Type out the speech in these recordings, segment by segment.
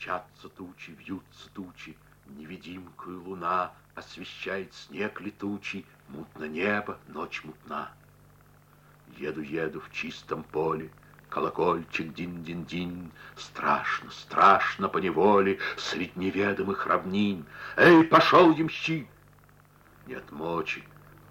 Мчатся тучи, вьются тучи, невидимкую луна Освещает снег летучий, мутно небо, ночь мутна. Еду-еду в чистом поле, Колокольчик дин-дин-дин, Страшно, страшно по неволе Средь неведомых равнин. Эй, пошел ямщик! Нет мочи,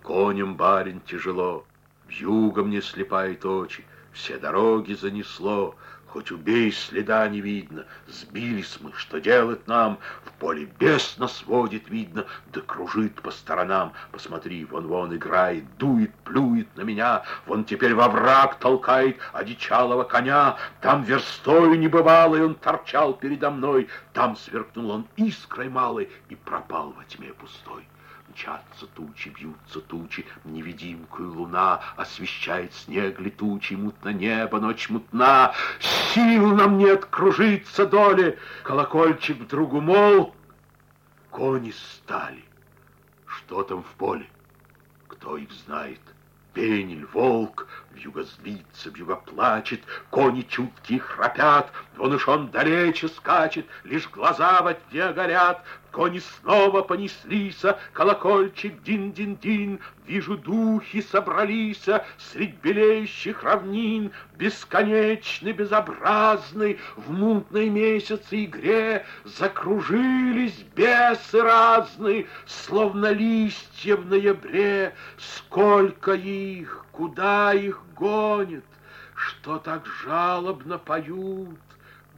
конем барин тяжело, Вьюга мне слепает очи, Все дороги занесло, Хоть убей, следа не видно, Сбились мы, что делать нам? В поле бес нас водит, видно, Да кружит по сторонам. Посмотри, вон-вон играет, Дует, плюет на меня, Вон теперь во враг толкает Одичалого коня. Там верстою небывалой Он торчал передо мной, Там сверкнул он искрой малой И пропал во тьме пустой. Мчатся тучи, бьются тучи, невидимкую луна Освещает снег летучий, мутно небо, ночь мутна. Сил нам нет кружиться доли, колокольчик вдруг умол, Кони стали. Что там в поле? Кто их знает? Пенель, волк, вьюга злится, вьюга плачет, Кони чуткие храпят, вон уж он далече скачет, Лишь глаза во тьме горят, Кони снова понеслись, колокольчик дин-дин-дин, Вижу, духи собрались средь белеющих равнин, Бесконечный, безобразный, в мутной месяце игре Закружились бесы разные, словно листья в ноябре. Сколько их, куда их гонит, что так жалобно поют,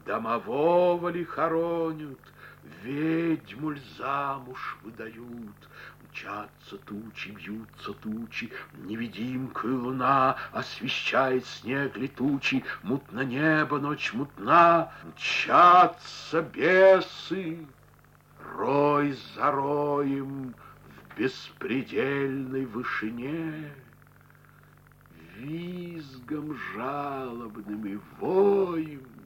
Домового ли хоронят, Ведьму ль замуж выдают? Мчатся тучи, бьются тучи, Невидимкая луна Освещает снег летучий, Мутно небо, ночь мутна, Мчатся бесы, Рой за роем В беспредельной вышине, Визгом жалобным и воем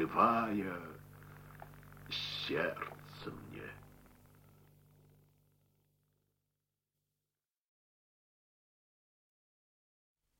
надрывая сердце мне.